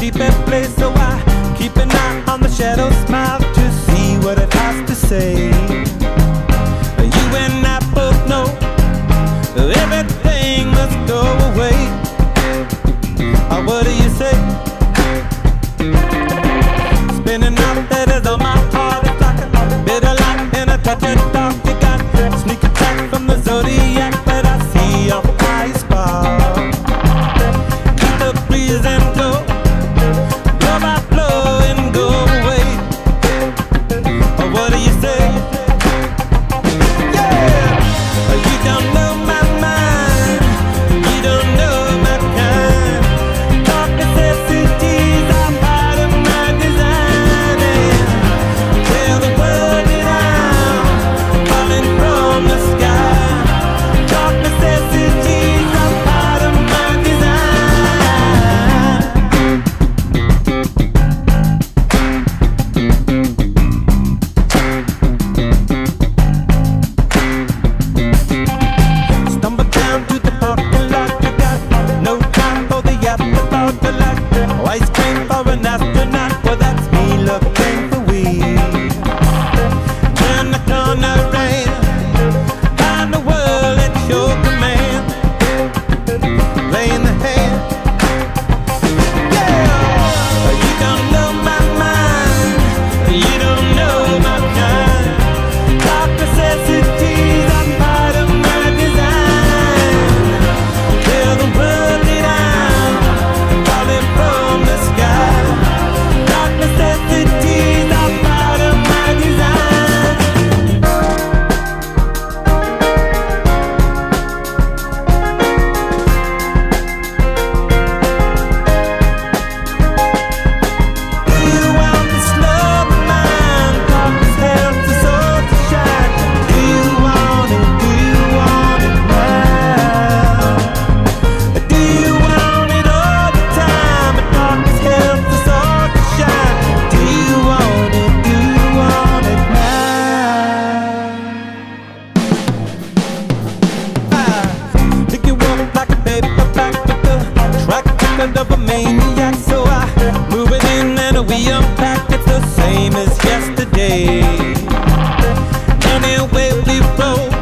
deep and same as yesterday. Anyway, we roll.